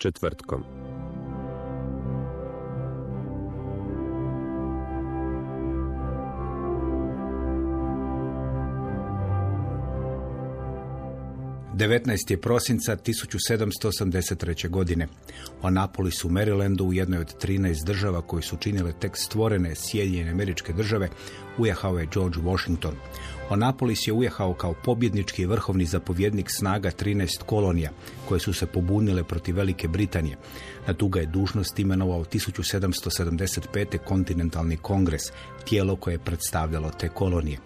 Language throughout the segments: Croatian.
Četvrtkom. Devetnaest prosinca 1783. godine. U Anapolisu, u Marylandu, u jednoj od 13 država koji su činile tek stvorene Sjedinjene američke države, ujahao je George Washington. U Anapolis je ujahao kao pobjednički vrhovni zapovjednik snaga 13 kolonija, koje su se pobunile protiv Velike Britanije. Na tu ga je dužnost imenovao 1775. kontinentalni kongres, tijelo koje je predstavljalo te kolonije.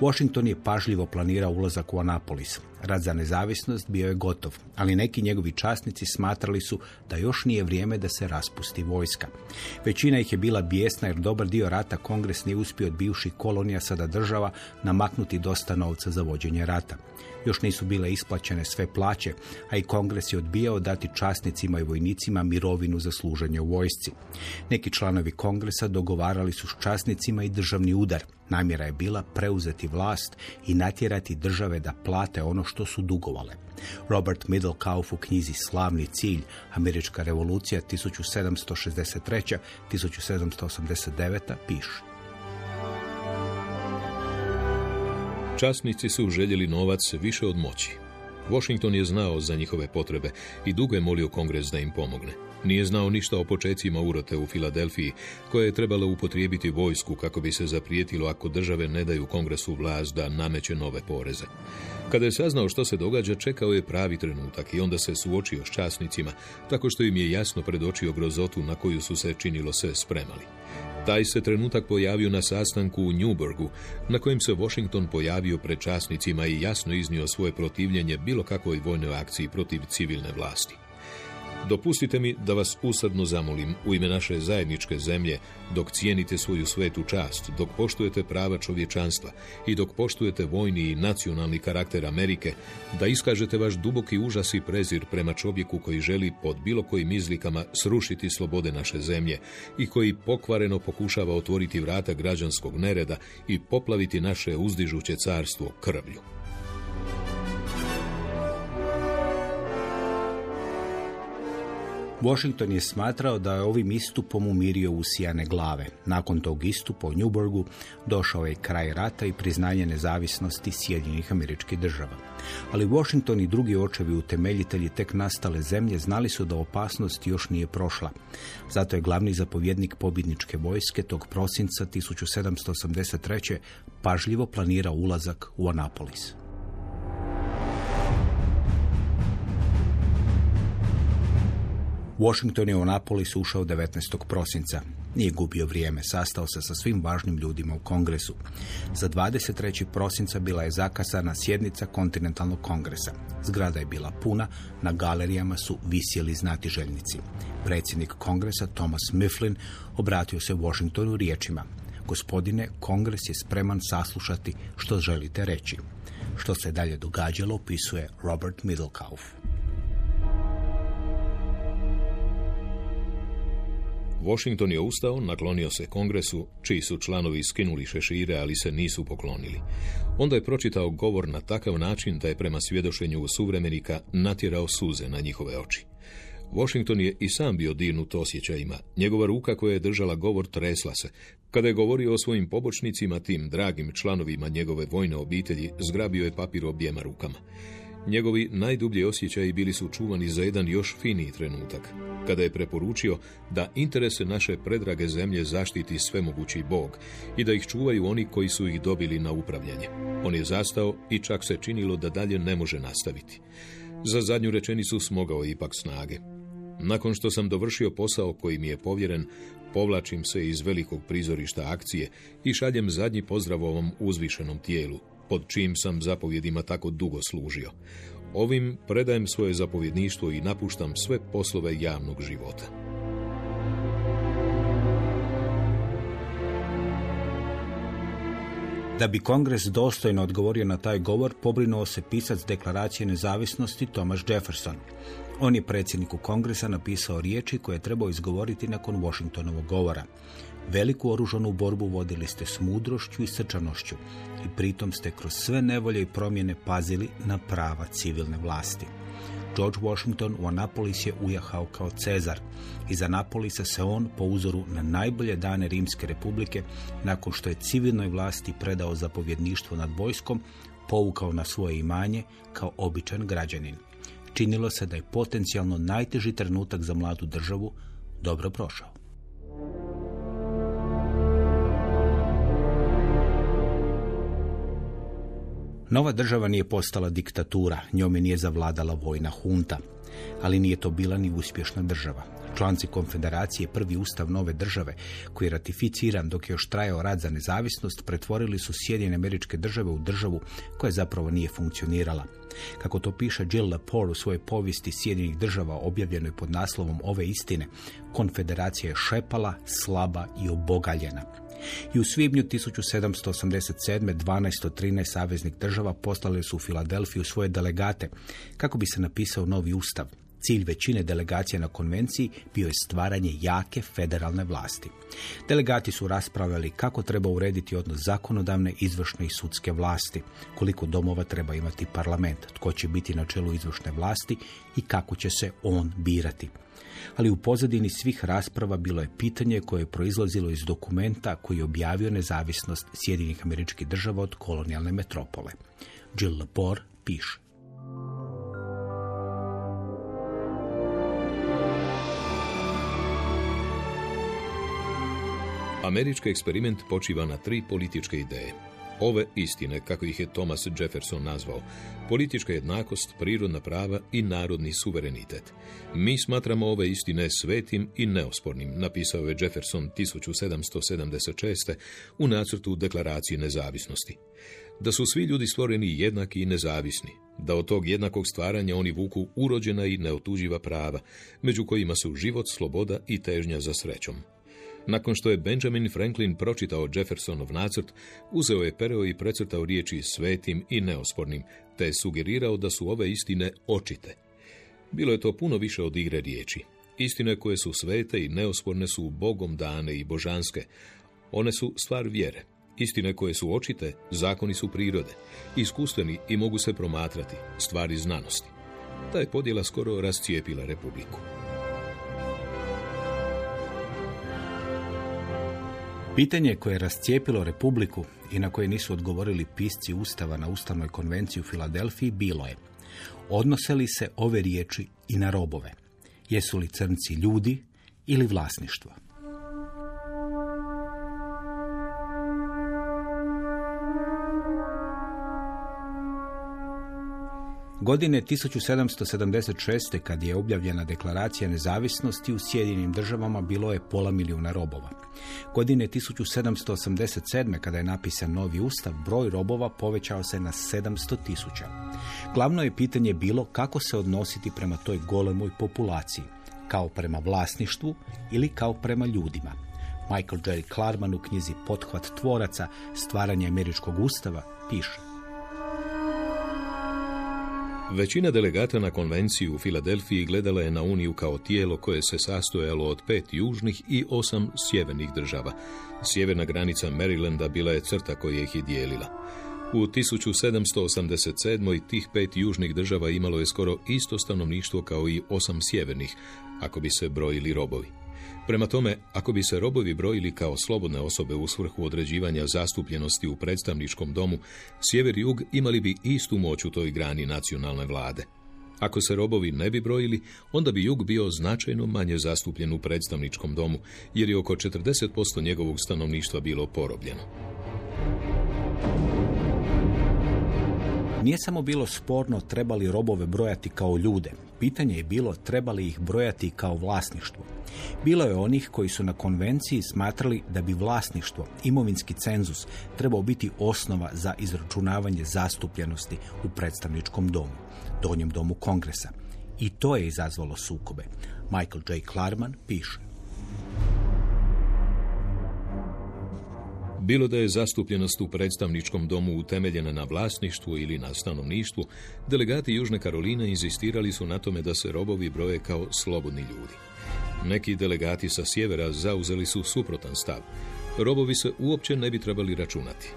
Washington je pažljivo planirao ulazak u Anapolis. Rad za nezavisnost bio je gotov, ali neki njegovi časnici smatrali su da još nije vrijeme da se raspusti vojska. Većina ih je bila bijesna jer dobar dio rata kongres nije uspio od bivših kolonija sada država namaknuti dosta novca za vođenje rata. Još nisu bile isplaćene sve plaće, a i kongres je odbijao dati časnicima i vojnicima mirovinu za služenje u vojsci. Neki članovi kongresa dogovarali su s časnicima i državni udar. Namjera je bila preuzeti vlast i natjerati države da plate ono što su dugovale. Robert Middlekauf u knjizi Slavni cilj, Američka revolucija 1763-1789 piše. Časnici su željeli novac više od moći. Washington je znao za njihove potrebe i dugo je molio kongres da im pomogne. Nije znao ništa o počecima urote u Filadelfiji, koje je trebalo upotrijebiti vojsku kako bi se zaprijetilo ako države ne daju kongresu vlast da nameće nove poreze. Kada je saznao što se događa, čekao je pravi trenutak i onda se suočio s časnicima, tako što im je jasno predočio grozotu na koju su se činilo se spremali. Taj se trenutak pojavio na sastanku u Newburgu, na kojem se Washington pojavio pred časnicima i jasno iznio svoje protivljenje bilo kakvoj vojnoj akciji protiv civilne vlasti. Dopustite mi da vas usadno zamolim u ime naše zajedničke zemlje, dok cijenite svoju svetu čast, dok poštujete prava čovječanstva i dok poštujete vojni i nacionalni karakter Amerike, da iskažete vaš duboki užas i prezir prema čovjeku koji želi pod bilo kojim izlikama srušiti slobode naše zemlje i koji pokvareno pokušava otvoriti vrata građanskog nereda i poplaviti naše uzdižuće carstvo krvlju. Washington je smatrao da je ovim istupom umirio usijane glave. Nakon tog istupa u Newburgu došao je kraj rata i priznanje nezavisnosti Sjedinjenih američkih država. Ali Washington i drugi očevi utemeljitelji tek nastale zemlje znali su da opasnost još nije prošla. Zato je glavni zapovjednik pobjedničke vojske tog prosinca 1783. pažljivo planirao ulazak u Anapolis. Washington je u Anapolis ušao 19. prosinca. Nije gubio vrijeme, sastao se sa svim važnim ljudima u kongresu. Za 23. prosinca bila je zakasana sjednica kontinentalnog kongresa. Zgrada je bila puna, na galerijama su visjeli znatiželjnici. Predsjednik kongresa Thomas Mifflin obratio se Washingtonu riječima. Gospodine, kongres je spreman saslušati što želite reći. Što se dalje događalo, opisuje Robert Middlekauf. Washington je ustao, naklonio se kongresu, čiji su članovi skinuli šešire, ali se nisu poklonili. Onda je pročitao govor na takav način da je prema svjedošenju suvremenika natjerao suze na njihove oči. Washington je i sam bio dirnut osjećajima. Njegova ruka koja je držala govor tresla se. Kada je govorio o svojim pobočnicima, tim dragim članovima njegove vojne obitelji, zgrabio je papir objema rukama. Njegovi najdublji osjećaji bili su čuvani za jedan još finiji trenutak, kada je preporučio da interese naše predrage zemlje zaštiti svemogući Bog i da ih čuvaju oni koji su ih dobili na upravljanje. On je zastao i čak se činilo da dalje ne može nastaviti. Za zadnju rečenicu smogao ipak snage. Nakon što sam dovršio posao koji mi je povjeren, povlačim se iz velikog prizorišta akcije i šaljem zadnji pozdrav ovom uzvišenom tijelu, pod čim sam zapovjedima tako dugo služio. Ovim predajem svoje zapovjedništvo i napuštam sve poslove javnog života. Da bi kongres dostojno odgovorio na taj govor, pobrinuo se pisac deklaracije nezavisnosti Thomas Jefferson. On je predsjedniku kongresa napisao riječi koje je trebao izgovoriti nakon Washingtonovog govora. Veliku oružanu borbu vodili ste s mudrošću i srčanošću i pritom ste kroz sve nevolje i promjene pazili na prava civilne vlasti. George Washington u Anapolis je ujahao kao Cezar. Iz Anapolisa se on, po uzoru na najbolje dane Rimske republike, nakon što je civilnoj vlasti predao zapovjedništvo nad vojskom, povukao na svoje imanje kao običan građanin. Činilo se da je potencijalno najteži trenutak za mladu državu dobro prošao. Nova država nije postala diktatura, njome nije zavladala vojna hunta, ali nije to bila ni uspješna država. Članci konfederacije, prvi ustav nove države, koji je ratificiran dok je još trajao rad za nezavisnost, pretvorili su Sjedinjene američke države u državu koja zapravo nije funkcionirala. Kako to piše Jill Lepore u svojoj povijesti Sjedinjenih država objavljenoj pod naslovom Ove istine, konfederacija je šepala, slaba i obogaljena. I u svibnju 1787. 12 od 13 saveznih država poslali su u Filadelfiju svoje delegate kako bi se napisao novi ustav. Cilj većine delegacija na konvenciji bio je stvaranje jake federalne vlasti. Delegati su raspravljali kako treba urediti odnos zakonodavne, izvršne i sudske vlasti, koliko domova treba imati parlament, tko će biti na čelu izvršne vlasti i kako će se on birati ali u pozadini svih rasprava bilo je pitanje koje je proizlazilo iz dokumenta koji je objavio nezavisnost Sjedinih američkih država od kolonijalne metropole. Jill Lepore piše. Američki eksperiment počiva na tri političke ideje. Ove istine, kako ih je Thomas Jefferson nazvao, politička jednakost, prirodna prava i narodni suverenitet. Mi smatramo ove istine svetim i neospornim, napisao je Jefferson 1776. u nacrtu deklaracije nezavisnosti. Da su svi ljudi stvoreni jednaki i nezavisni, da od tog jednakog stvaranja oni vuku urođena i neotuđiva prava, među kojima su život, sloboda i težnja za srećom. Nakon što je Benjamin Franklin pročitao Jeffersonov nacrt, uzeo je pereo i precrtao riječi svetim i neospornim, te je sugerirao da su ove istine očite. Bilo je to puno više od igre riječi. Istine koje su svete i neosporne su Bogom dane i božanske. One su stvar vjere. Istine koje su očite, zakoni su prirode. Iskustveni i mogu se promatrati, stvari znanosti. Ta je podjela skoro rascijepila republiku. Pitanje koje je rascijepilo Republiku i na koje nisu odgovorili pisci Ustava na Ustavnoj konvenciji u Filadelfiji bilo je odnose li se ove riječi i na robove? Jesu li crnci ljudi ili vlasništvo? Godine 1776. kad je objavljena deklaracija nezavisnosti u Sjedinim državama bilo je pola milijuna robova. Godine 1787. kada je napisan novi ustav, broj robova povećao se na 700 tisuća. Glavno je pitanje bilo kako se odnositi prema toj golemoj populaciji, kao prema vlasništvu ili kao prema ljudima. Michael Jerry Klarman u knjizi Pothvat tvoraca, stvaranje američkog ustava, piše. Većina delegata na konvenciju u Filadelfiji gledala je na Uniju kao tijelo koje se sastojalo od pet južnih i osam sjevernih država. Sjeverna granica Marylanda bila je crta koja ih je dijelila. U 1787. tih pet južnih država imalo je skoro isto stanovništvo kao i osam sjevernih, ako bi se brojili robovi. Prema tome, ako bi se robovi brojili kao slobodne osobe u svrhu određivanja zastupljenosti u predstavničkom domu, sjever i jug imali bi istu moć u toj grani nacionalne vlade. Ako se robovi ne bi brojili, onda bi jug bio značajno manje zastupljen u predstavničkom domu, jer je oko 40% njegovog stanovništva bilo porobljeno. Nije samo bilo sporno trebali robove brojati kao ljude. Pitanje je bilo trebali ih brojati kao vlasništvo. Bilo je onih koji su na konvenciji smatrali da bi vlasništvo, imovinski cenzus, trebao biti osnova za izračunavanje zastupljenosti u predstavničkom domu, donjem domu kongresa. I to je izazvalo sukobe. Michael J. Klarman piše. Bilo da je zastupljenost u predstavničkom domu utemeljena na vlasništvu ili na stanovništvu, delegati Južne Karoline inzistirali su na tome da se robovi broje kao slobodni ljudi. Neki delegati sa sjevera zauzeli su suprotan stav. Robovi se uopće ne bi trebali računati.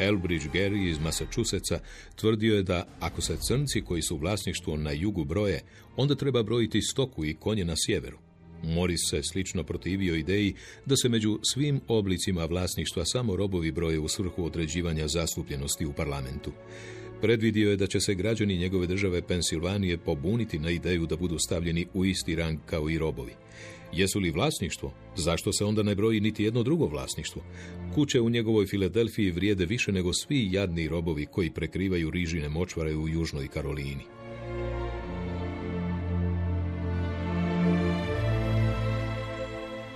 Elbridge Gary iz Massachusettsa tvrdio je da ako se crnci koji su vlasništvo na jugu broje, onda treba brojiti stoku i konje na sjeveru. Morris se slično protivio ideji da se među svim oblicima vlasništva samo robovi broje u svrhu određivanja zastupljenosti u parlamentu. Predvidio je da će se građani njegove države Pensilvanije pobuniti na ideju da budu stavljeni u isti rang kao i robovi. Jesu li vlasništvo? Zašto se onda ne broji niti jedno drugo vlasništvo? Kuće u njegovoj Filadelfiji vrijede više nego svi jadni robovi koji prekrivaju rižine močvare u Južnoj Karolini.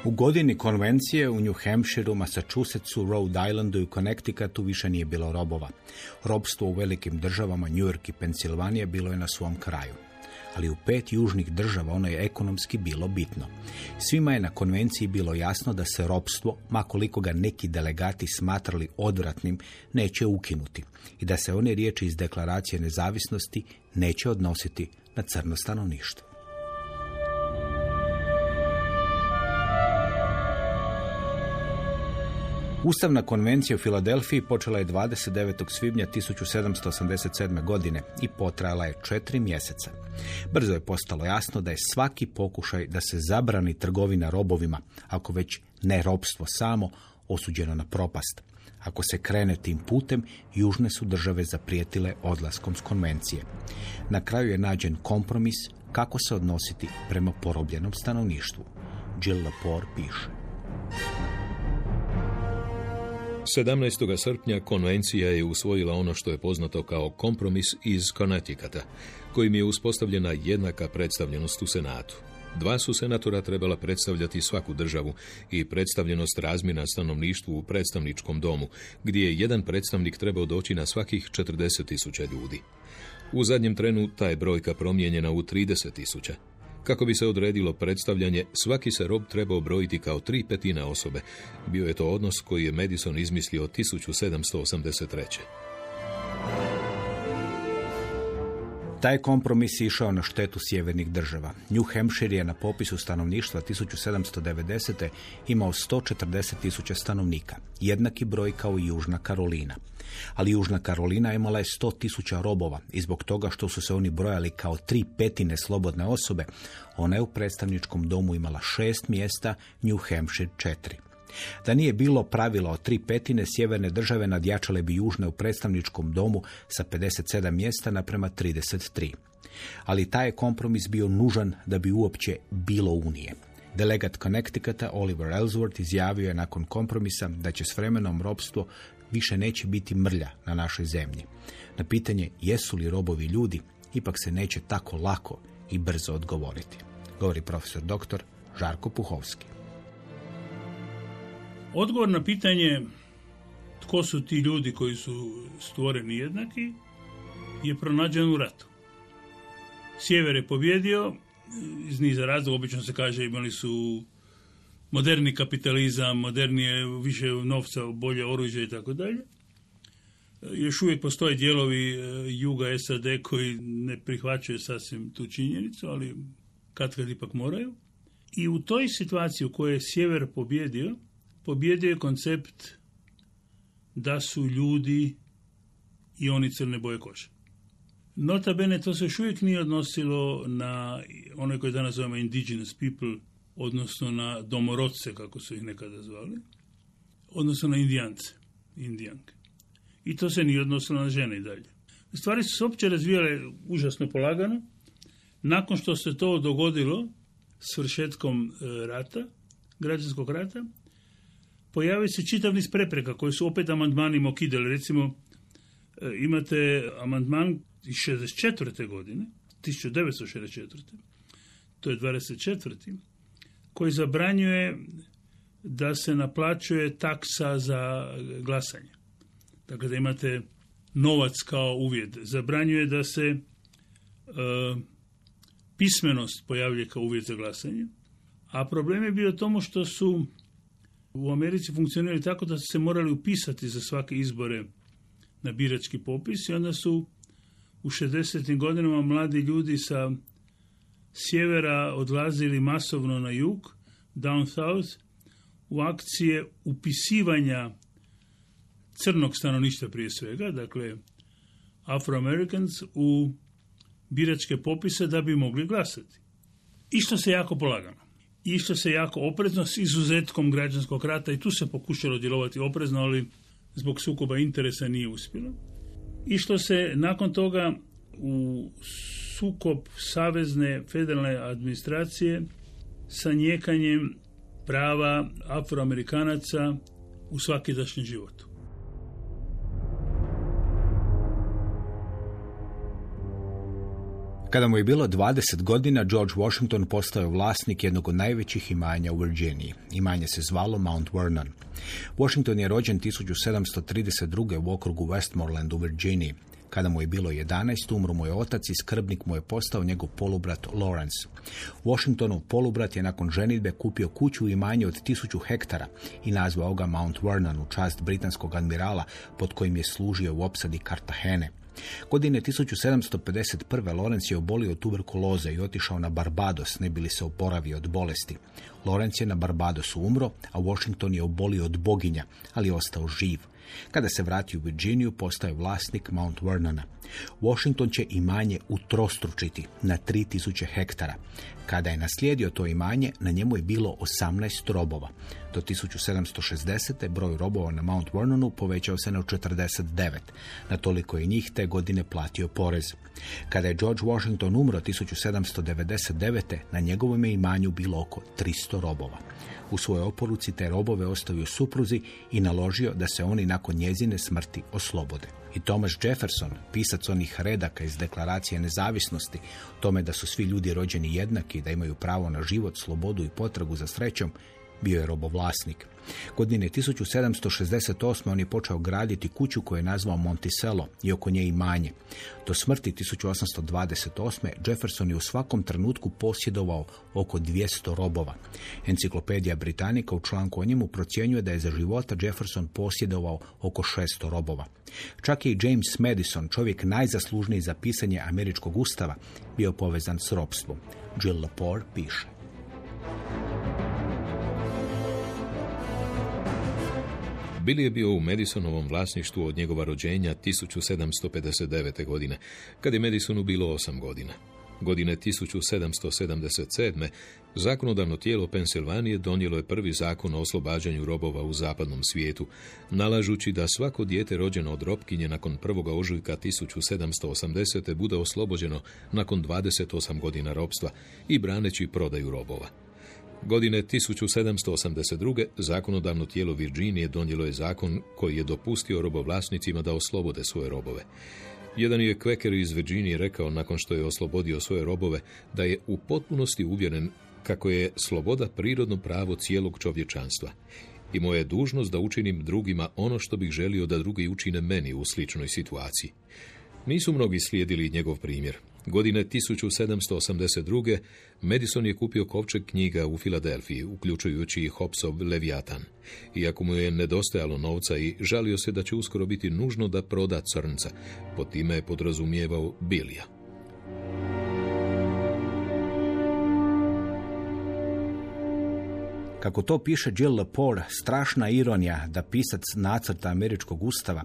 U godini konvencije u New Hampshireu, Massachusettsu, Rhode Islandu i Connecticutu više nije bilo robova. Robstvo u velikim državama, New York i Pensilvanija, bilo je na svom kraju. Ali u pet južnih država ono je ekonomski bilo bitno. Svima je na konvenciji bilo jasno da se robstvo, makoliko ga neki delegati smatrali odvratnim, neće ukinuti i da se one riječi iz deklaracije nezavisnosti neće odnositi na crno stanovništvo. Ustavna konvencija u Filadelfiji počela je 29. svibnja 1787. godine i potrajala je četiri mjeseca. Brzo je postalo jasno da je svaki pokušaj da se zabrani trgovina robovima, ako već ne robstvo samo, osuđeno na propast. Ako se krene tim putem, južne su države zaprijetile odlaskom s konvencije. Na kraju je nađen kompromis kako se odnositi prema porobljenom stanovništvu. Jill Lepore piše. 17. srpnja konvencija je usvojila ono što je poznato kao kompromis iz Connecticuta, kojim je uspostavljena jednaka predstavljenost u Senatu. Dva su senatora trebala predstavljati svaku državu i predstavljenost razmjena stanovništvu u predstavničkom domu, gdje je jedan predstavnik trebao doći na svakih 40 tisuća ljudi. U zadnjem trenu ta je brojka promijenjena u 30 tisuća. Kako bi se odredilo predstavljanje, svaki se rob trebao brojiti kao tri petina osobe. Bio je to odnos koji je Madison izmislio 1783. Taj kompromis išao na štetu sjevernih država. New Hampshire je na popisu stanovništva 1790. imao 140 tisuća stanovnika, jednaki broj kao i Južna Karolina. Ali Južna Karolina imala je 100 tisuća robova i zbog toga što su se oni brojali kao tri petine slobodne osobe, ona je u predstavničkom domu imala šest mjesta, New Hampshire četiri. Da nije bilo pravila o tri petine, sjeverne države nadjačale bi južne u predstavničkom domu sa 57 mjesta naprema 33. Ali taj je kompromis bio nužan da bi uopće bilo unije. Delegat Connecticuta Oliver Ellsworth izjavio je nakon kompromisa da će s vremenom robstvo više neće biti mrlja na našoj zemlji. Na pitanje jesu li robovi ljudi, ipak se neće tako lako i brzo odgovoriti. Govori profesor doktor Žarko Puhovski. Odgovor na pitanje tko su ti ljudi koji su stvoreni jednaki je pronađen u ratu. Sjever je pobjedio, iz niza razloga, obično se kaže imali su moderni kapitalizam, modernije, više novca, bolje oružje i tako dalje. Još uvijek postoje dijelovi e, juga SAD koji ne prihvaćaju sasvim tu činjenicu, ali kad kad ipak moraju. I u toj situaciji u kojoj je sjever pobjedio, pobjedio je koncept da su ljudi i oni crne boje kože. Nota bene, to se još uvijek nije odnosilo na one koje danas zovemo indigenous people odnosno na domorodce, kako su ih nekada zvali, odnosno na indijance, indijanke. I to se nije odnosilo na žene i dalje. Stvari su se opće razvijale užasno polagano. Nakon što se to dogodilo s vršetkom e, rata, građanskog rata, pojavio se čitav niz prepreka koji su opet amandmanima okidali. Recimo, e, imate amandman iz 64. godine, 1964. To je 24. koji zabranjuje da se naplaćuje taksa za glasanje. Dakle, da imate novac kao uvjet. Zabranjuje da se e, pismenost pojavljuje kao uvjet za glasanje. A problem je bio tomu što su u Americi funkcionirali tako da su se morali upisati za svake izbore na birački popis i onda su u 60. godinama mladi ljudi sa sjevera odlazili masovno na jug, down south, u akcije upisivanja crnog stanovništva prije svega, dakle Afroamericans u biračke popise da bi mogli glasati. Išlo se jako polagano. Išlo se jako oprezno s izuzetkom građanskog rata i tu se pokušalo djelovati oprezno, ali zbog sukoba interesa nije uspjelo. Išlo se nakon toga u sukob savezne federalne administracije sa njekanjem prava afroamerikanaca u svakidašnjem životu. Kada mu je bilo 20 godina, George Washington postao je vlasnik jednog od najvećih imanja u Virginiji. Imanje se zvalo Mount Vernon. Washington je rođen 1732. u okrugu Westmoreland u Virginiji. Kada mu je bilo 11, umro mu je otac i skrbnik mu je postao njegov polubrat Lawrence. Washingtonov polubrat je nakon ženitbe kupio kuću i imanje od tisuću hektara i nazvao ga Mount Vernon u čast britanskog admirala pod kojim je služio u opsadi Kartahene. Godine 1751. Lorenz je obolio od tuberkuloze i otišao na Barbados, ne bili se oporavio od bolesti. Lorenz je na Barbadosu umro, a Washington je obolio od boginja, ali je ostao živ. Kada se vrati u Virginiju, postaje vlasnik Mount Vernona. Washington će imanje utrostručiti na 3000 hektara. Kada je naslijedio to imanje, na njemu je bilo 18 robova. Do 1760. broj robova na Mount Vernonu povećao se na 49. Na toliko je njih te godine platio porez. Kada je George Washington umro 1799. na njegovom je imanju bilo oko 300 robova. U svojoj oporuci te robove ostavio supruzi i naložio da se oni nakon njezine smrti oslobode. I Thomas Jefferson, pisac onih redaka iz deklaracije nezavisnosti, tome da su svi ljudi rođeni jednaki, da imaju pravo na život, slobodu i potragu za srećom, bio je robovlasnik. Godine 1768. on je počeo graditi kuću koju je nazvao Monticello i oko nje imanje. Do smrti 1828. Jefferson je u svakom trenutku posjedovao oko 200 robova. Enciklopedija Britanika u članku o njemu procjenjuje da je za života Jefferson posjedovao oko 600 robova. Čak i James Madison, čovjek najzaslužniji za pisanje američkog ustava, bio povezan s robstvom. Jill Lepore piše. Billy je bio u Madisonovom vlasništvu od njegova rođenja 1759. godine, kad je Madisonu bilo 8 godina. Godine 1777. zakonodavno tijelo Pensilvanije donijelo je prvi zakon o oslobađanju robova u zapadnom svijetu, nalažući da svako dijete rođeno od robkinje nakon prvoga ožujka 1780. bude oslobođeno nakon 28 godina robstva i braneći prodaju robova. Godine 1782. zakonodavno tijelo Virginije donijelo je zakon koji je dopustio robovlasnicima da oslobode svoje robove. Jedan je kveker iz Virginije rekao nakon što je oslobodio svoje robove da je u potpunosti uvjeren kako je sloboda prirodno pravo cijelog čovječanstva i moja je dužnost da učinim drugima ono što bih želio da drugi učine meni u sličnoj situaciji. Nisu mnogi slijedili njegov primjer. Godine 1782. Madison je kupio kovčeg knjiga u Filadelfiji, uključujući i Hopsov Leviatan. Iako mu je nedostajalo novca i žalio se da će uskoro biti nužno da proda crnca, pod time je podrazumijevao Bilija. Kako to piše Jill Lepore, strašna ironija da pisac nacrta američkog ustava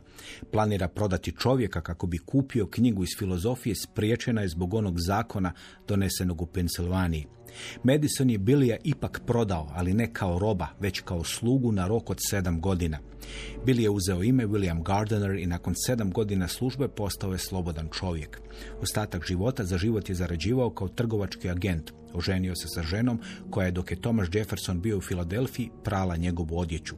planira prodati čovjeka kako bi kupio knjigu iz filozofije spriječena je zbog onog zakona donesenog u Pensilvaniji. Madison je Bilija ipak prodao, ali ne kao roba, već kao slugu na rok od sedam godina. Billy je uzeo ime William Gardner i nakon sedam godina službe postao je slobodan čovjek. Ostatak života za život je zarađivao kao trgovački agent. Oženio se sa ženom koja je dok je Thomas Jefferson bio u Filadelfiji prala njegovu odjeću.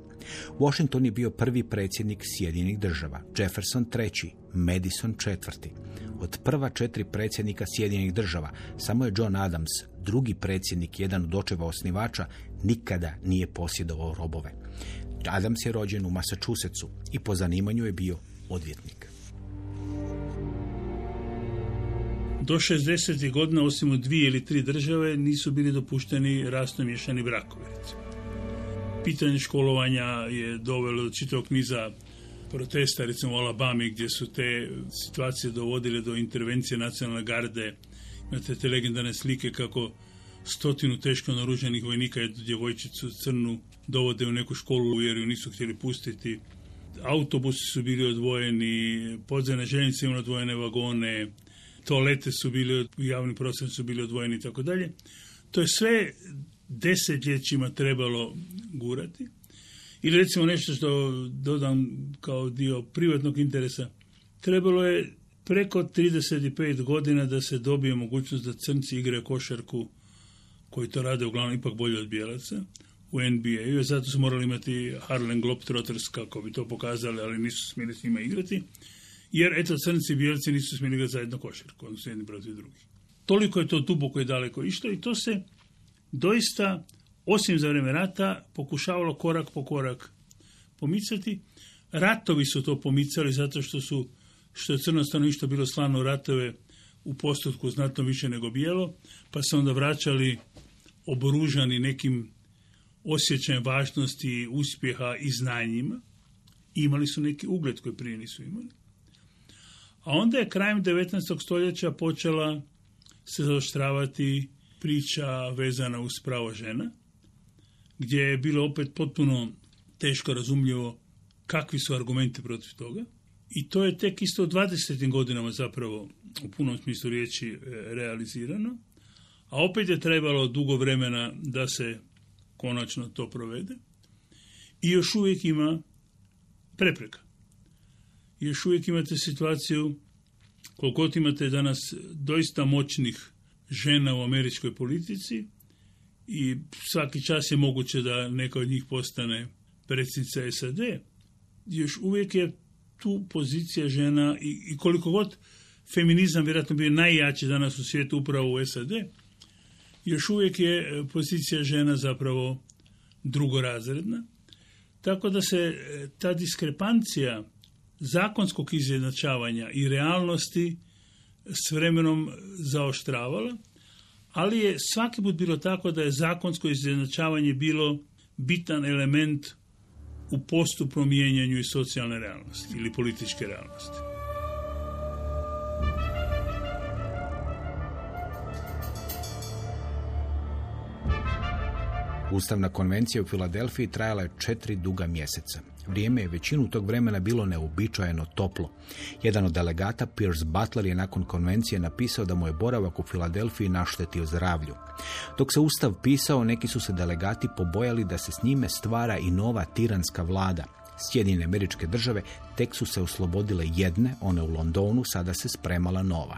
Washington je bio prvi predsjednik Sjedinjenih država, Jefferson treći, Madison četvrti. Od prva četiri predsjednika Sjedinjenih država samo je John Adams, drugi predsjednik, jedan od očeva osnivača, nikada nije posjedovao robove. Adams je rođen u Massachusettsu i po zanimanju je bio odvjetnik. Do 60. godina, osim u dvije ili tri države, nisu bili dopušteni rasno miješani brakovi. Pitanje školovanja je dovelo do čitavog niza protesta, recimo u Alabami, gdje su te situacije dovodile do intervencije nacionalne garde. Imate te legendarne slike kako stotinu teško naruženih vojnika jednu djevojčicu crnu dovode u neku školu jer ju nisu htjeli pustiti. Autobusi su bili odvojeni, podzemne željeznice imaju odvojene vagone, toalete su bili, javni prostor su bili odvojeni i tako dalje. To je sve desetljećima trebalo gurati. Ili recimo nešto što dodam kao dio privatnog interesa. Trebalo je preko 35 godina da se dobije mogućnost da crnci igraju košarku koji to rade uglavnom ipak bolje od bijelaca u NBA-u, zato su morali imati Harlem Globetrotters kako bi to pokazali, ali nisu smjeli s njima igrati, jer eto crnci i bijelci nisu smjeli igrati zajedno košarku, odnosno jedni protiv drugih. Toliko je to duboko i daleko išlo i to se doista, osim za vrijeme rata, pokušavalo korak po korak pomicati. Ratovi su to pomicali zato što su, što je crno stanovništvo bilo slano ratove u postotku znatno više nego bijelo, pa se onda vraćali oboružani nekim osjećajem važnosti, uspjeha i znanjima. Imali su neki ugled koji prije nisu imali. A onda je krajem 19. stoljeća počela se zaoštravati priča vezana uz pravo žena, gdje je bilo opet potpuno teško razumljivo kakvi su argumenti protiv toga. I to je tek isto u 20. godinama zapravo u punom smislu riječi e, realizirano. A opet je trebalo dugo vremena da se konačno to provede. I još uvijek ima prepreka. Još uvijek imate situaciju, koliko imate danas doista moćnih žena u američkoj politici i svaki čas je moguće da neka od njih postane predsjednica SAD, još uvijek je tu pozicija žena i, i koliko god feminizam vjerojatno bio najjači danas u svijetu upravo u SAD, još uvijek je e, pozicija žena zapravo drugorazredna. Tako da se e, ta diskrepancija zakonskog izjednačavanja i realnosti s vremenom zaoštravala, ali je svaki put bilo tako da je zakonsko izjednačavanje bilo bitan element u postupnom mijenjanju i socijalne realnosti ili političke realnosti. Ustavna konvencija u Filadelfiji trajala je četiri duga mjeseca. Vrijeme je većinu tog vremena bilo neobičajeno toplo. Jedan od delegata, Pierce Butler, je nakon konvencije napisao da mu je boravak u Filadelfiji naštetio zdravlju. Dok se Ustav pisao, neki su se delegati pobojali da se s njime stvara i nova tiranska vlada. Sjedinjene američke države tek su se oslobodile jedne, one u Londonu, sada se spremala nova.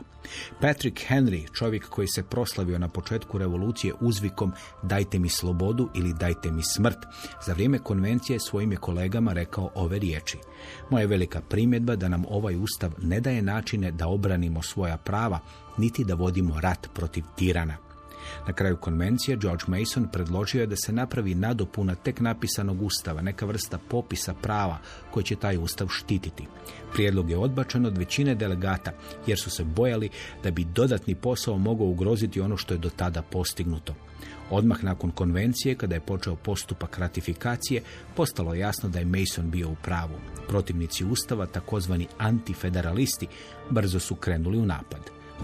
Patrick Henry, čovjek koji se proslavio na početku revolucije uzvikom dajte mi slobodu ili dajte mi smrt, za vrijeme konvencije svojim je kolegama rekao ove riječi. Moja velika primjedba da nam ovaj ustav ne daje načine da obranimo svoja prava, niti da vodimo rat protiv tirana. Na kraju konvencije George Mason predložio je da se napravi nadopuna tek napisanog ustava, neka vrsta popisa prava koji će taj ustav štititi. Prijedlog je odbačen od većine delegata jer su se bojali da bi dodatni posao mogao ugroziti ono što je do tada postignuto. Odmah nakon konvencije, kada je počeo postupak ratifikacije, postalo je jasno da je Mason bio u pravu. Protivnici ustava, takozvani antifederalisti, brzo su krenuli u napad.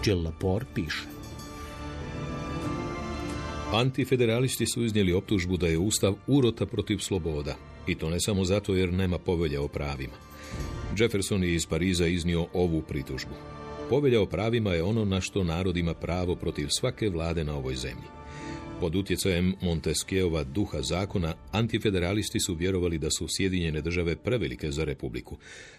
Jill Lepore piše. Antifederalisti su iznijeli optužbu da je Ustav urota protiv sloboda. I to ne samo zato jer nema povelja o pravima. Jefferson je iz Pariza iznio ovu pritužbu. Povelja o pravima je ono na što narod ima pravo protiv svake vlade na ovoj zemlji. Pod utjecajem Montesquieuova duha zakona, antifederalisti su vjerovali da su Sjedinjene države prevelike za republiku.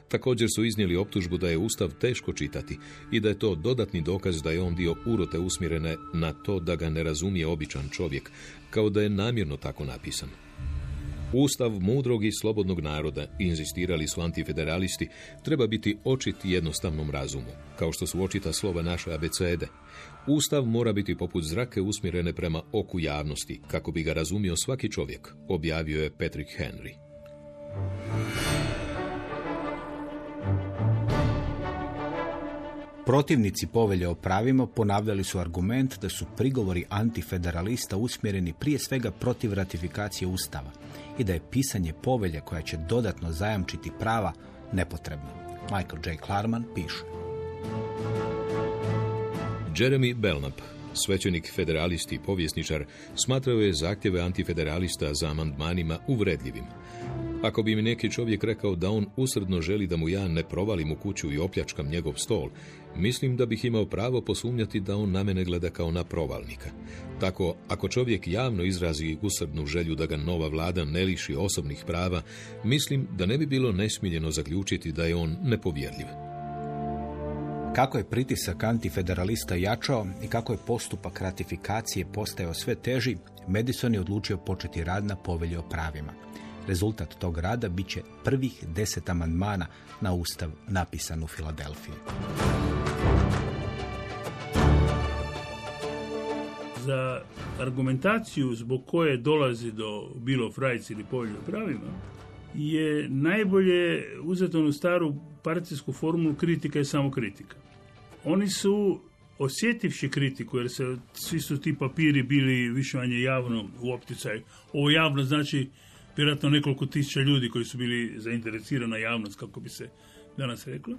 Također su iznijeli optužbu da je Ustav teško čitati i da je to dodatni dokaz da je on dio urote usmjerene na to da ga ne razumije običan čovjek, kao da je namjerno tako napisan. Ustav mudrog i slobodnog naroda, inzistirali su antifederalisti, treba biti očit jednostavnom razumu, kao što su očita slova naše abecede. Ustav mora biti poput zrake usmjerene prema oku javnosti, kako bi ga razumio svaki čovjek, objavio je Patrick Henry. Protivnici povelje o pravima ponavljali su argument da su prigovori antifederalista usmjereni prije svega protiv ratifikacije Ustava i da je pisanje povelje koja će dodatno zajamčiti prava nepotrebno. Michael J. Klarman piše. Jeremy Belknap, svećenik federalisti i povjesničar, smatrao je zahtjeve antifederalista za amandmanima uvredljivim. Ako bi mi neki čovjek rekao da on usredno želi da mu ja ne provalim u kuću i opljačkam njegov stol, mislim da bih imao pravo posumnjati da on na mene gleda kao na provalnika. Tako, ako čovjek javno izrazi usrednu želju da ga nova vlada ne liši osobnih prava, mislim da ne bi bilo nesmiljeno zaključiti da je on nepovjerljiv. Kako je pritisak antifederalista jačao i kako je postupak ratifikacije postajao sve teži, Madison je odlučio početi rad na povelji o pravima. Rezultat tog rada bit će prvih deset amandmana na ustav napisan u Filadelfiji. Za argumentaciju zbog koje dolazi do bilo frajci ili povelje o pravima je najbolje uzeti onu staru partijsku formulu kritika i samokritika. Oni su osjetivši kritiku, jer se svi su ti papiri bili više manje javno u opticaju. Ovo javno znači vjerojatno nekoliko tisuća ljudi koji su bili zainteresirana javnost, kako bi se danas reklo.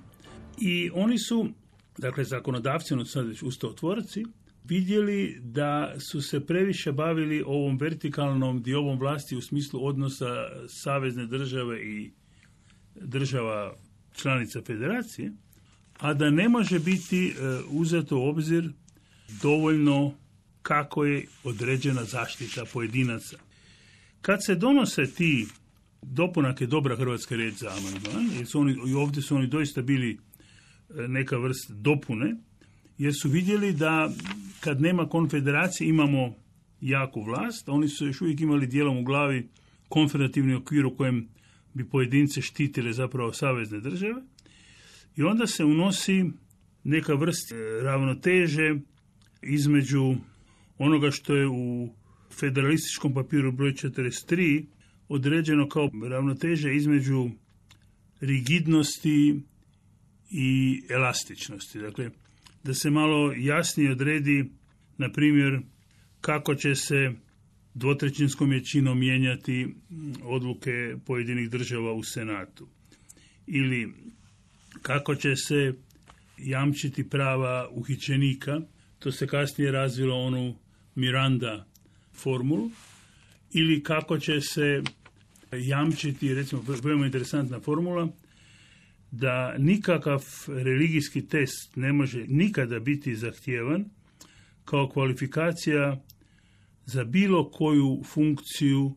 I oni su, dakle, zakonodavci, ono sad već ustavotvorci, vidjeli da su se previše bavili ovom vertikalnom diobom vlasti u smislu odnosa savezne države i država članica federacije, a da ne može biti e, uzeto u obzir dovoljno kako je određena zaštita pojedinaca. Kad se donose ti dopunak je dobra hrvatska riječ za amandman, jer su oni, i ovdje su oni doista bili e, neka vrst dopune, jer su vidjeli da kad nema konfederacije imamo jaku vlast, oni su još uvijek imali dijelom u glavi konfederativni okvir u kojem bi pojedince štitile zapravo savezne države i onda se unosi neka vrst e, ravnoteže između onoga što je u federalističkom papiru broj 43 određeno kao ravnoteže između rigidnosti i elastičnosti. Dakle, da se malo jasnije odredi, na primjer, kako će se dvotrećinskom većinom mijenjati odluke pojedinih država u Senatu. Ili kako će se jamčiti prava uhićenika, to se kasnije razvilo onu Miranda formulu, ili kako će se jamčiti, recimo, veoma interesantna formula, da nikakav religijski test ne može nikada biti zahtjevan kao kvalifikacija za bilo koju funkciju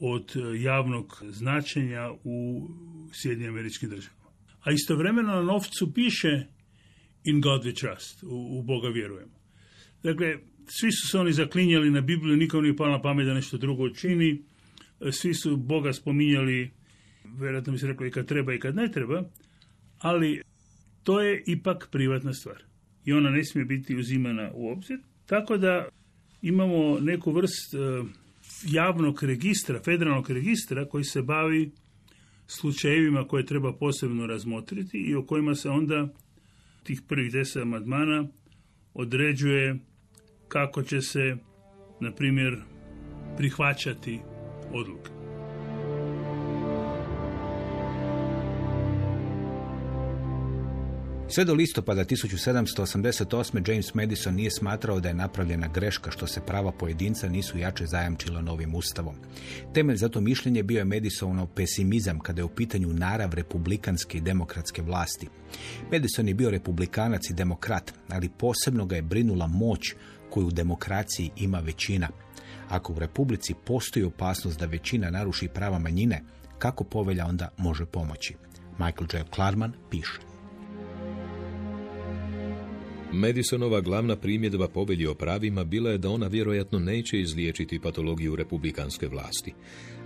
od javnog značenja u Sjedinjenim američkim državama. A istovremeno na novcu piše in God we trust, u, u Boga vjerujemo. Dakle, svi su se oni zaklinjali na Bibliju, nikom nije palo na pamet da nešto drugo čini, svi su Boga spominjali, vjerojatno bi se reklo i kad treba i kad ne treba, ali to je ipak privatna stvar. I ona ne smije biti uzimana u obzir. Tako da imamo neku vrst e, javnog registra, federalnog registra koji se bavi slučajevima koje treba posebno razmotriti i o kojima se onda tih prvih deset amandmana određuje kako će se, na primjer, prihvaćati odluke. Sve do listopada 1788. James Madison nije smatrao da je napravljena greška što se prava pojedinca nisu jače zajamčila novim ustavom. Temelj za to mišljenje bio je Madisonov pesimizam kada je u pitanju narav republikanske i demokratske vlasti. Madison je bio republikanac i demokrat, ali posebno ga je brinula moć koju u demokraciji ima većina. Ako u Republici postoji opasnost da većina naruši prava manjine, kako povelja onda može pomoći? Michael J. Klarman piše. Madisonova glavna primjedba povelji o pravima bila je da ona vjerojatno neće izliječiti patologiju republikanske vlasti.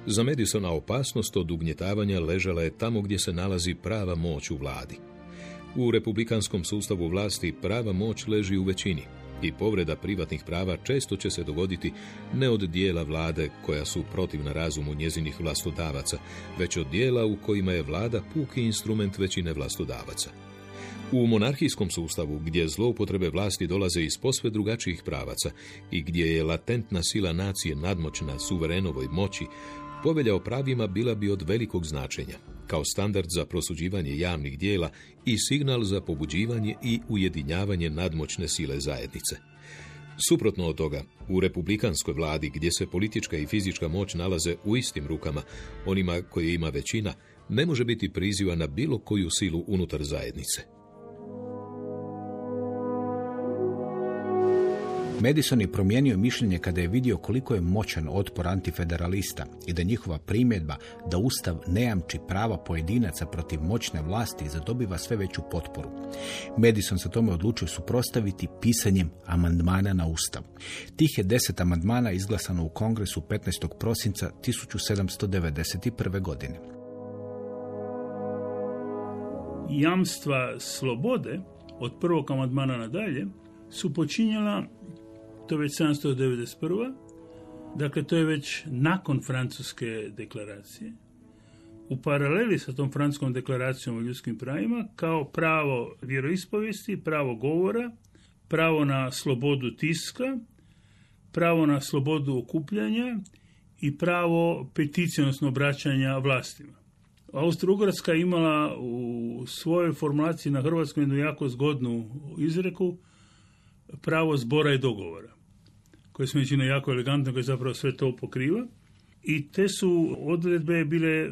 Za Madisona opasnost od ugnjetavanja ležala je tamo gdje se nalazi prava moć u vladi. U republikanskom sustavu vlasti prava moć leži u većini i povreda privatnih prava često će se dogoditi ne od dijela vlade koja su protivna razumu njezinih vlastodavaca, već od dijela u kojima je vlada puki instrument većine vlastodavaca. U monarhijskom sustavu, gdje zloupotrebe vlasti dolaze iz posve drugačijih pravaca i gdje je latentna sila nacije nadmoćna suverenovoj moći, povelja o pravima bila bi od velikog značenja, kao standard za prosuđivanje javnih dijela i signal za pobuđivanje i ujedinjavanje nadmoćne sile zajednice. Suprotno od toga, u republikanskoj vladi gdje se politička i fizička moć nalaze u istim rukama, onima koje ima većina, ne može biti priziva na bilo koju silu unutar zajednice. Madison je promijenio mišljenje kada je vidio koliko je moćan otpor antifederalista i da njihova primjedba da Ustav ne jamči prava pojedinaca protiv moćne vlasti zadobiva sve veću potporu. Madison se tome odlučio suprostaviti pisanjem amandmana na Ustav. Tih je deset amandmana izglasano u kongresu 15. prosinca 1791. godine. Jamstva slobode od prvog amandmana nadalje su počinjela to je već 791. Dakle, to je već nakon francuske deklaracije. U paraleli sa tom francuskom deklaracijom o ljudskim pravima, kao pravo vjeroispovijesti, pravo govora, pravo na slobodu tiska, pravo na slobodu okupljanja i pravo peticije, odnosno obraćanja vlastima. Austro-Ugarska imala u svojoj formulaciji na hrvatskom jednu jako zgodnu izreku pravo zbora i dogovora koje smo čine jako elegantno, koje zapravo sve to pokriva. I te su odredbe bile e,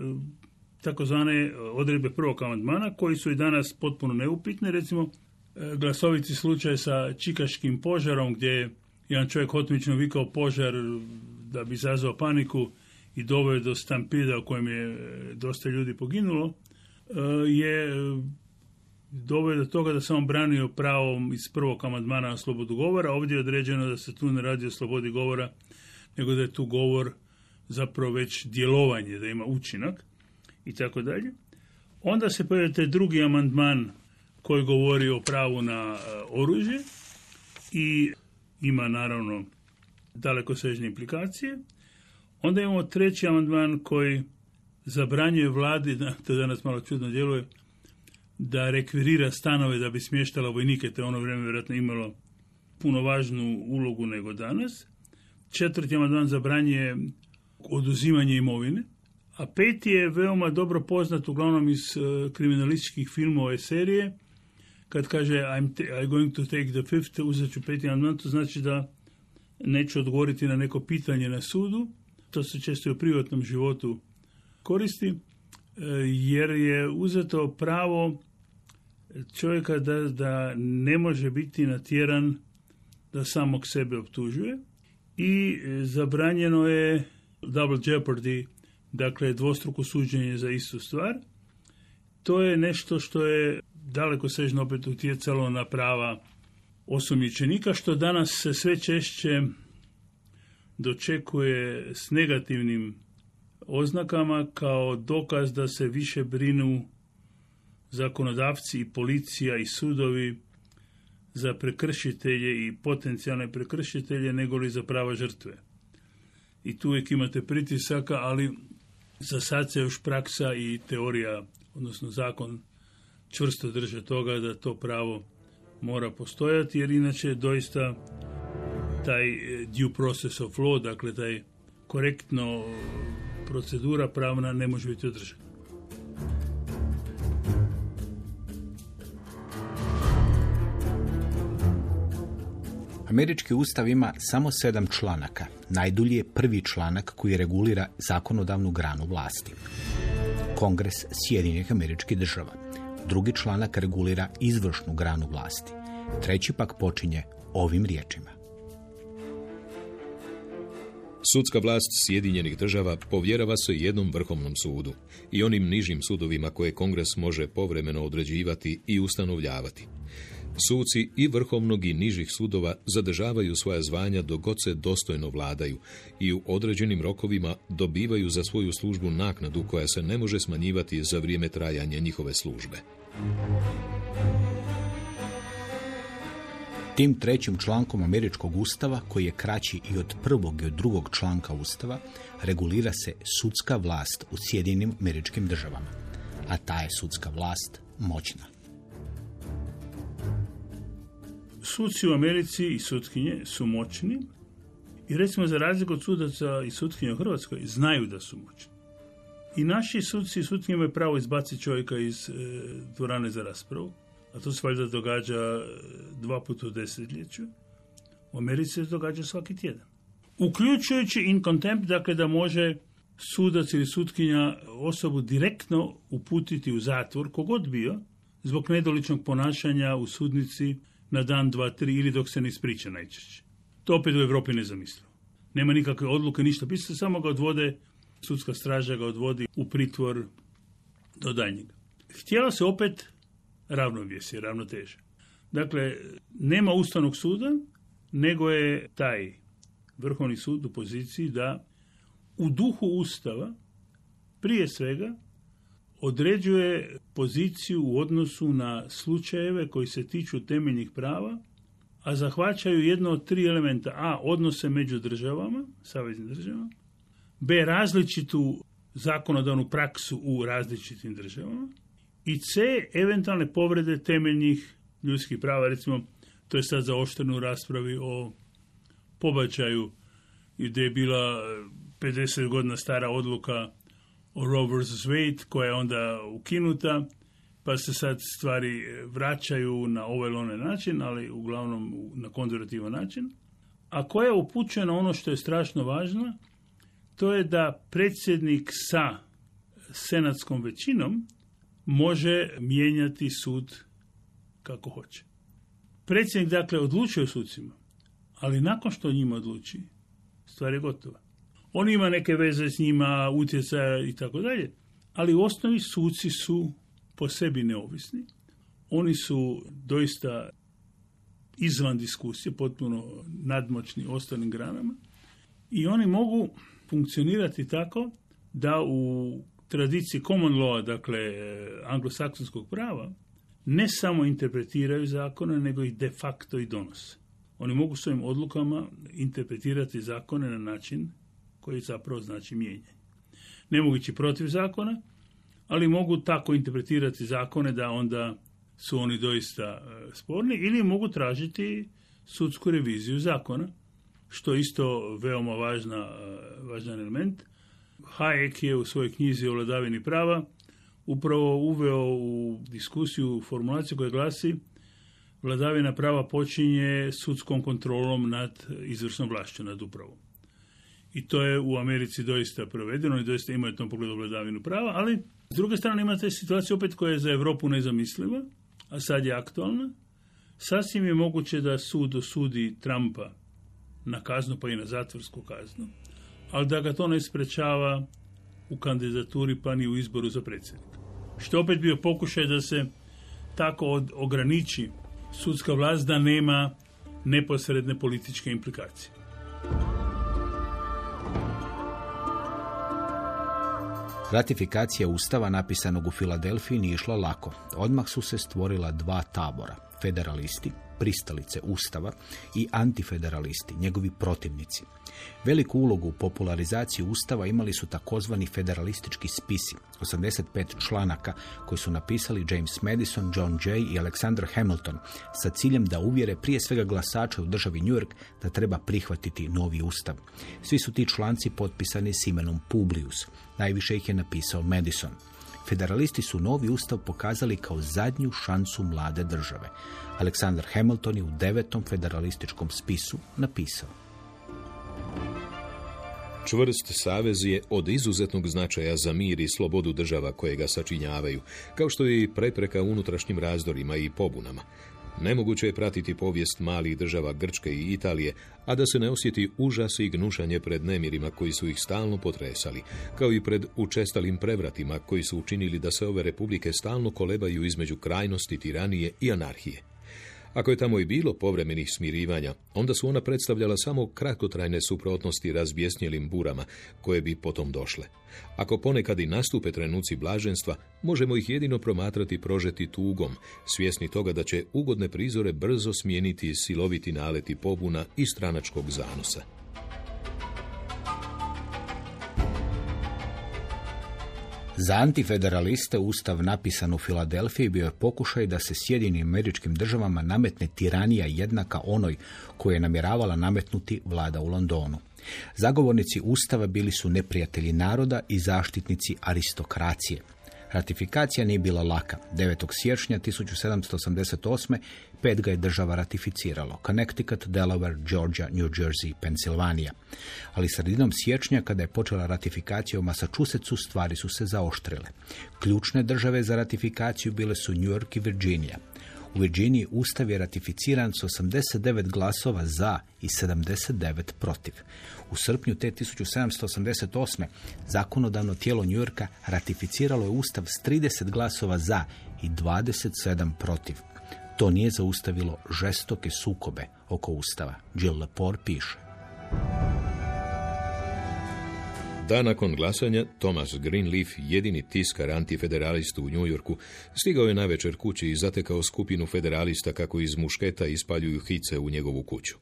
takozvane odredbe prvog amandmana, koji su i danas potpuno neupitne. Recimo, e, glasoviti slučaj sa čikaškim požarom, gdje je jedan čovjek hotmično vikao požar da bi izazvao paniku i doveo do stampida u kojem je e, dosta ljudi poginulo, je doveo do toga da se branio pravom iz prvog amandmana na slobodu govora. Ovdje je određeno da se tu ne radi o slobodi govora, nego da je tu govor zapravo već djelovanje, da ima učinak i tako dalje. Onda se pojavio taj drugi amandman koji govori o pravu na e, oružje i ima naravno daleko sežne implikacije. Onda imamo treći amandman koji zabranjuje vladi, to danas malo čudno djeluje, da rekvirira stanove da bi smještala vojnike, te ono vrijeme vjerojatno imalo puno važnu ulogu nego danas. Četvrti amandman zabranje oduzimanje imovine. A peti je veoma dobro poznat uglavnom iz uh, kriminalističkih filmova i serije. Kad kaže I'm, I'm going to take the fifth, uzet ću peti amandman, to znači da neću odgovoriti na neko pitanje na sudu. To se često u privatnom životu koristi e, jer je uzeto pravo čovjeka da, da ne može biti natjeran da samog sebe optužuje i zabranjeno je double jeopardy, dakle dvostruko suđenje za istu stvar. To je nešto što je daleko sežno opet utjecalo na prava osumnjičenika, što danas se sve češće dočekuje s negativnim oznakama kao dokaz da se više brinu zakonodavci i policija i sudovi za prekršitelje i potencijalne prekršitelje nego li za prava žrtve. I tu uvijek imate pritisaka, ali za sad se još praksa i teorija, odnosno zakon, čvrsto drže toga da to pravo mora postojati, jer inače doista taj eh, due process of law, dakle taj korektno procedura pravna ne može biti održana. Američki ustav ima samo sedam članaka. Najdulji je prvi članak koji regulira zakonodavnu granu vlasti. Kongres Sjedinjenih američkih država. Drugi članak regulira izvršnu granu vlasti. Treći pak počinje ovim riječima. Sudska vlast Sjedinjenih država povjerava se jednom vrhovnom sudu i onim nižim sudovima koje Kongres može povremeno određivati i ustanovljavati. Suci i vrhovnog i nižih sudova zadržavaju svoja zvanja dok god se dostojno vladaju i u određenim rokovima dobivaju za svoju službu naknadu koja se ne može smanjivati za vrijeme trajanja njihove službe. Tim trećim člankom američkog ustava, koji je kraći i od prvog i od drugog članka ustava, regulira se sudska vlast u Sjedinim američkim državama. A ta je sudska vlast moćna. Suci u Americi i sutkinje su moćni i recimo za razliku od sudaca i sutkinje u Hrvatskoj znaju da su moćni. I naši suci i sutkinje imaju pravo izbaciti čovjeka iz e, dvorane za raspravu, a to se valjda događa e, dva puta u desetljeću. U Americi se događa svaki tjedan. Uključujući in contempt, dakle da može sudac ili sutkinja osobu direktno uputiti u zatvor, kogod bio, zbog nedoličnog ponašanja u sudnici na dan, dva, tri ili dok se ne ispriča najčešće. To opet u Europi ne zamislivo. Nema nikakve odluke, ništa. Pisa samo ga odvode, sudska straža ga odvodi u pritvor do daljnjega. Htjela se opet ravnovjesje, ravnoteže. Dakle, nema Ustavnog suda, nego je taj Vrhovni sud u poziciji da u duhu Ustava prije svega određuje poziciju u odnosu na slučajeve koji se tiču temeljnih prava, a zahvaćaju jedno od tri elementa. A. Odnose među državama, saveznim državama. B. Različitu zakonodavnu praksu u različitim državama. I C. Eventualne povrede temeljnih ljudskih prava. Recimo, to je sad zaoštreno u raspravi o pobačaju gdje je bila 50 godina stara odluka o Roe vs. Wade koja je onda ukinuta pa se sad stvari vraćaju na ovaj ili onaj način, ali uglavnom na konzervativan način, a koja upućuje na ono što je strašno važno, to je da predsjednik sa senatskom većinom može mijenjati sud kako hoće. Predsjednik dakle odlučuje o sucima, ali nakon što njima odluči, stvar je gotova. On ima neke veze s njima, utjecaja i tako dalje, ali u osnovi suci su po sebi neovisni. Oni su doista izvan diskusije, potpuno nadmoćni ostalim granama i oni mogu funkcionirati tako da u tradiciji common law, dakle anglosaksonskog prava, ne samo interpretiraju zakone, nego ih de facto i donose. Oni mogu svojim odlukama interpretirati zakone na način koji zapravo znači mijenjanje. Ne mogu ići protiv zakona, ali mogu tako interpretirati zakone da onda su oni doista e, sporni ili mogu tražiti sudsku reviziju zakona, što je isto veoma važna, e, važan element. Hayek je u svojoj knjizi o vladavini prava upravo uveo u diskusiju formulaciju koja glasi vladavina prava počinje sudskom kontrolom nad izvršnom vlašću, nad upravom. I to je u Americi doista provedeno i doista imaju u tom pogledu vladavinu prava, ali s druge strane imate situaciju opet koja je za Europu nezamisliva, a sad je aktualna. Sasvim je moguće da sud osudi Trumpa na kaznu pa i na zatvorsku kaznu, ali da ga to ne sprečava u kandidaturi pa ni u izboru za predsjednika. Što opet bio pokušaj da se tako od, ograniči sudska vlast da nema neposredne političke implikacije. Ratifikacija ustava napisanog u Filadelfiji nije išla lako. Odmah su se stvorila dva tabora, federalisti, pristalice ustava i antifederalisti, njegovi protivnici. Veliku ulogu u popularizaciji ustava imali su takozvani federalistički spisi, 85 članaka koji su napisali James Madison, John Jay i Alexander Hamilton sa ciljem da uvjere prije svega glasače u državi New York da treba prihvatiti novi ustav. Svi su ti članci potpisani s imenom Publius. Najviše ih je napisao Madison. Federalisti su novi ustav pokazali kao zadnju šansu mlade države. Alexander Hamilton je u devetom federalističkom spisu napisao. Čvrst savez je od izuzetnog značaja za mir i slobodu država koje ga sačinjavaju, kao što je i prepreka unutrašnjim razdorima i pobunama. Nemoguće je pratiti povijest malih država Grčke i Italije, a da se ne osjeti užas i gnušanje pred nemirima koji su ih stalno potresali, kao i pred učestalim prevratima koji su učinili da se ove republike stalno kolebaju između krajnosti, tiranije i anarhije. Ako je tamo i bilo povremenih smirivanja, onda su ona predstavljala samo kratkotrajne suprotnosti razbjesnjelim burama koje bi potom došle. Ako ponekad i nastupe trenuci blaženstva, možemo ih jedino promatrati prožeti tugom, svjesni toga da će ugodne prizore brzo smijeniti siloviti naleti pobuna i stranačkog zanosa. Za antifederaliste ustav napisan u Filadelfiji bio je pokušaj da se Sjedinim američkim državama nametne tiranija jednaka onoj koju je namjeravala nametnuti vlada u Londonu. Zagovornici ustava bili su neprijatelji naroda i zaštitnici aristokracije. Ratifikacija nije bila laka. 9. siječnja 1788. pet ga je država ratificiralo. Connecticut, Delaware, Georgia, New Jersey i Pensilvanija. Ali sredinom siječnja, kada je počela ratifikacija u Massachusettsu, stvari su se zaoštrile. Ključne države za ratifikaciju bile su New York i Virginia. U Virginiji ustav je ratificiran s 89 glasova za i 79 protiv. U srpnju te 1788. zakonodavno tijelo Njujorka ratificiralo je ustav s 30 glasova za i 27 protiv. To nije zaustavilo žestoke sukobe oko ustava. Jill Lepore piše. Dan nakon glasanja, Thomas Greenleaf, jedini tiskar antifederalista u New Yorku, stigao je na večer kući i zatekao skupinu federalista kako iz mušketa ispaljuju hice u njegovu kuću.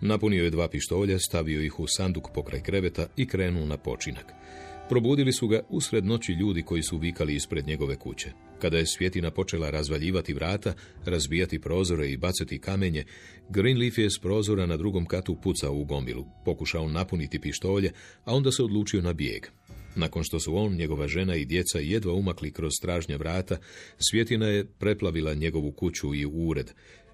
Napunio je dva pištolja, stavio ih u sanduk pokraj kreveta i krenuo na počinak. Probudili su ga usred noći ljudi koji su vikali ispred njegove kuće. Kada je svjetina počela razvaljivati vrata, razbijati prozore i bacati kamenje, Greenleaf je s prozora na drugom katu pucao u gomilu, pokušao napuniti pištolje, a onda se odlučio na bijeg. Nakon što su on, njegova žena i djeca jedva umakli kroz stražnja vrata, svjetina je preplavila njegovu kuću i ured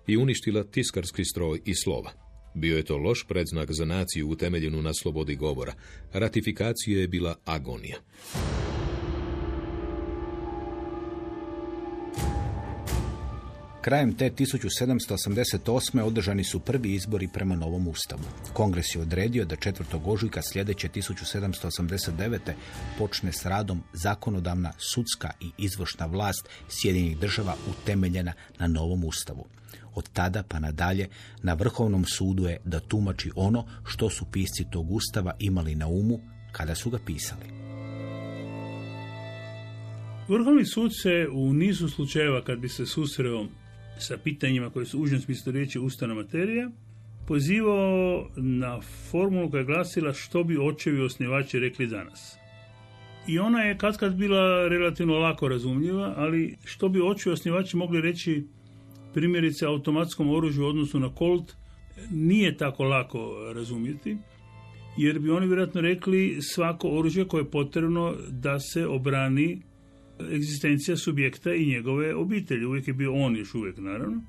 i uništila tiskarski stroj i slova. Bio je to loš predznak za naciju utemeljenu na slobodi govora. Ratifikacija je bila agonija. Krajem te 1788. održani su prvi izbori prema novom ustavu. Kongres je odredio da 4. ožujka sljedeće 1789. počne s radom zakonodavna, sudska i izvršna vlast Sjedinjenih država utemeljena na novom ustavu. Od tada pa nadalje na Vrhovnom sudu je da tumači ono što su pisci tog ustava imali na umu kada su ga pisali. Vrhovni sud se u nizu slučajeva kad bi se susreo sa pitanjima koje su u užem smislu riječi ustavna materija, pozivao na formulu koja je glasila što bi očevi osnivači rekli danas. I ona je kad kad bila relativno lako razumljiva, ali što bi očevi osnivači mogli reći primjerice automatskom oružju odnosu na Colt nije tako lako razumjeti, jer bi oni vjerojatno rekli svako oružje koje je potrebno da se obrani egzistencija subjekta i njegove obitelji. Uvijek je bio on još uvijek, naravno.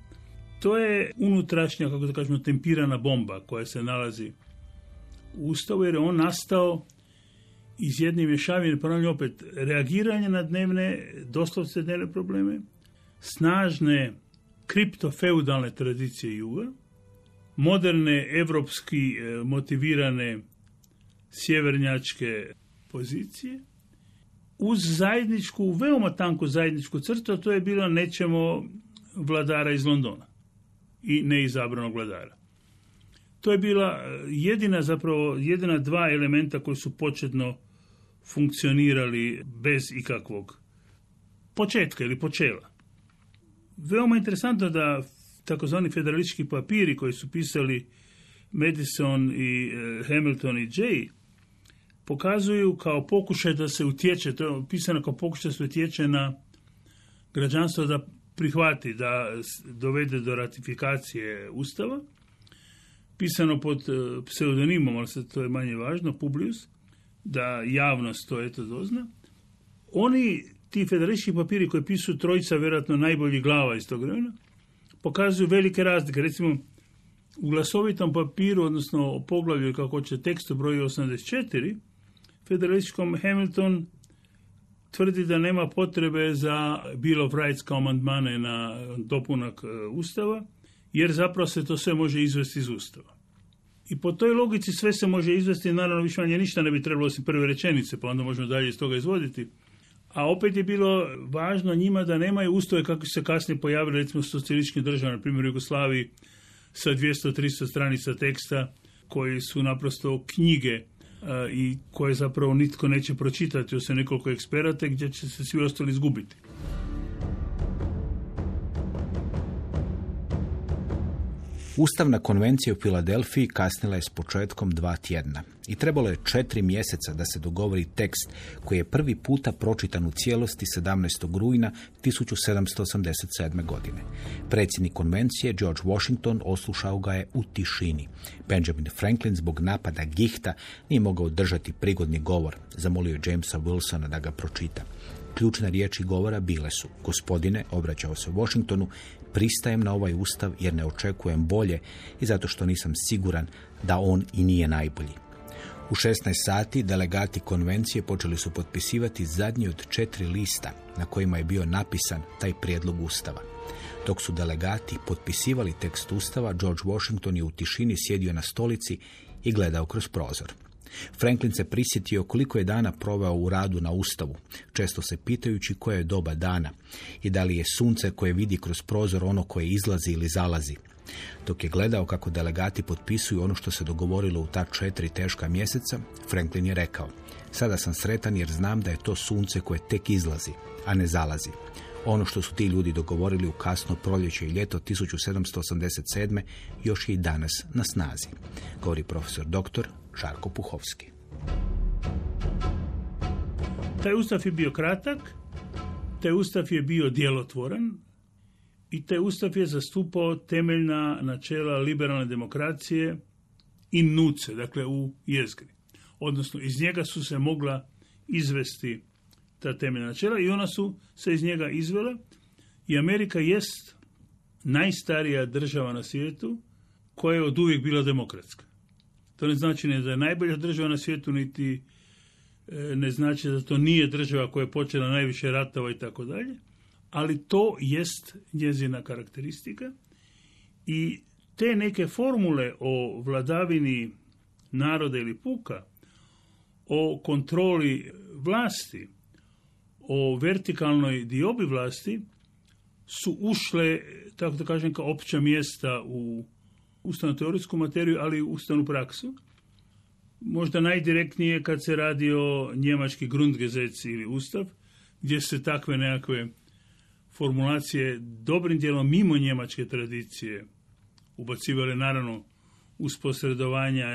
To je unutrašnja, kako da kažemo, tempirana bomba koja se nalazi u Ustavu, jer je on nastao iz jedne mješavine, ponavljam opet, reagiranje na dnevne, doslovce dnevne probleme, snažne kriptofeudalne tradicije juga, moderne, evropski e, motivirane sjevernjačke pozicije, uz zajedničku, veoma tanku zajedničku crtu, to je bilo nećemo vladara iz Londona i neizabranog vladara. To je bila e, jedina zapravo, jedina dva elementa koji su početno funkcionirali bez ikakvog početka ili počela. Veoma interesantno da takozvani federalistički papiri koji su pisali Madison i e, Hamilton i Jay pokazuju kao pokušaj da se utječe, to je pisano kao pokušaj da se utječe na građanstvo da prihvati, da dovede do ratifikacije Ustava, pisano pod e, pseudonimom, ali se to je manje važno, Publius, da javnost to eto dozna. Oni ti federalistički papiri koji pisu trojica vjerojatno najboljih glava iz tog vremena, pokazuju velike razlike. Recimo, u glasovitom papiru, odnosno poglavlju, kako će tekstu broju 84, federalističkom Hamilton tvrdi da nema potrebe za Bill of Rights kao amandmane na dopunak e, Ustava, jer zapravo se to sve može izvesti iz Ustava. I po toj logici sve se može izvesti, naravno više manje ništa ne bi trebalo osim prve rečenice, pa onda možemo dalje iz toga izvoditi. A opet je bilo važno njima da nemaju ustave kako se kasnije pojavili recimo socijalističkim državama, na primjer Jugoslaviji, sa 200-300 stranica teksta koji su naprosto knjige i koje zapravo nitko neće pročitati osim nekoliko eksperata gdje će se svi ostali izgubiti. Ustavna konvencija u Filadelfiji kasnila je s početkom dva tjedna i trebalo je četiri mjeseca da se dogovori tekst koji je prvi puta pročitan u cijelosti 17. rujna 1787. godine. Predsjednik konvencije George Washington oslušao ga je u tišini. Benjamin Franklin zbog napada gihta nije mogao držati prigodni govor. Zamolio je Jamesa Wilsona da ga pročita. Ključne riječi govora bile su, gospodine, obraćao se Washingtonu, pristajem na ovaj ustav jer ne očekujem bolje i zato što nisam siguran da on i nije najbolji. U 16 sati delegati konvencije počeli su potpisivati zadnji od četiri lista na kojima je bio napisan taj prijedlog ustava. Dok su delegati potpisivali tekst ustava, George Washington je u tišini sjedio na stolici i gledao kroz prozor. Franklin se prisjetio koliko je dana proveo u radu na Ustavu, često se pitajući koje je doba dana i da li je sunce koje vidi kroz prozor ono koje izlazi ili zalazi. Dok je gledao kako delegati potpisuju ono što se dogovorilo u ta četiri teška mjeseca, Franklin je rekao, sada sam sretan jer znam da je to sunce koje tek izlazi, a ne zalazi. Ono što su ti ljudi dogovorili u kasno proljeće i ljeto 1787. još je i danas na snazi, govori profesor doktor Žarko Puhovski. Taj ustav je bio kratak, taj ustav je bio djelotvoran i taj ustav je zastupao temeljna načela liberalne demokracije i nuce, dakle u jezgri. Odnosno, iz njega su se mogla izvesti ta temeljna načela i ona su se iz njega izvela i Amerika jest najstarija država na svijetu koja je od uvijek bila demokratska. To ne znači ne da je najbolja država na svijetu, niti e, ne znači da to nije država koja je počela najviše ratova i tako dalje, ali to jest njezina karakteristika. I te neke formule o vladavini naroda ili puka, o kontroli vlasti, o vertikalnoj diobi vlasti su ušle, tako da kažem, kao opća mjesta u ustavno teorijsku materiju, ali i ustavnu praksu. Možda najdirektnije kad se radi o njemački Grundgesetz ili ustav, gdje se takve nekakve formulacije dobrim dijelom mimo njemačke tradicije ubacivale naravno uz posredovanja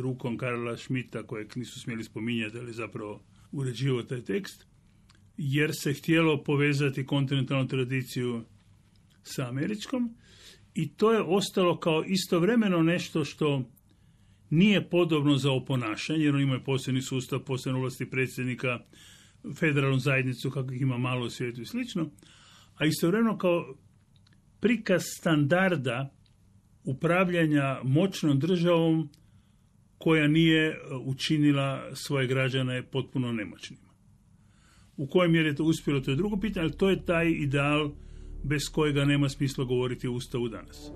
rukom Karla Schmidta kojeg nisu smjeli spominjati, ali zapravo uređivo taj tekst, jer se htjelo povezati kontinentalnu tradiciju sa američkom i to je ostalo kao istovremeno nešto što nije podobno za oponašanje, jer oni imaju posebni sustav, posebne ovlasti predsjednika, federalnu zajednicu, kako ih ima malo u svijetu i slično, a istovremeno kao prikaz standarda upravljanja moćnom državom koja nije učinila svoje građane potpuno nemoćnima. U kojoj mjeri je to uspjelo, to je drugo pitanje, ali to je taj ideal bez kojega nema smisla govoriti o Ustavu danas.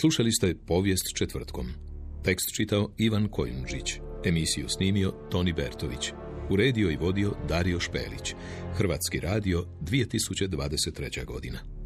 Slušali ste povijest četvrtkom. Tekst čitao Ivan Kojundžić. Emisiju snimio Toni Bertović. Uredio i vodio Dario Špelić. Hrvatski radio 2023. godina.